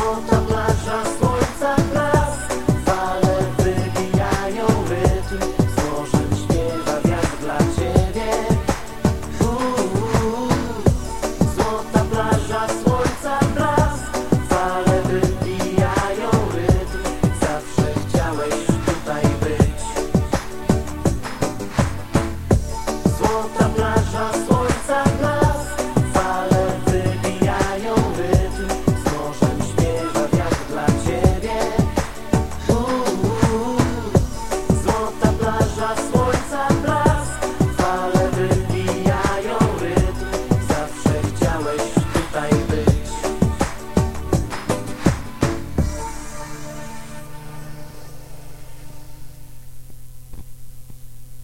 all the love.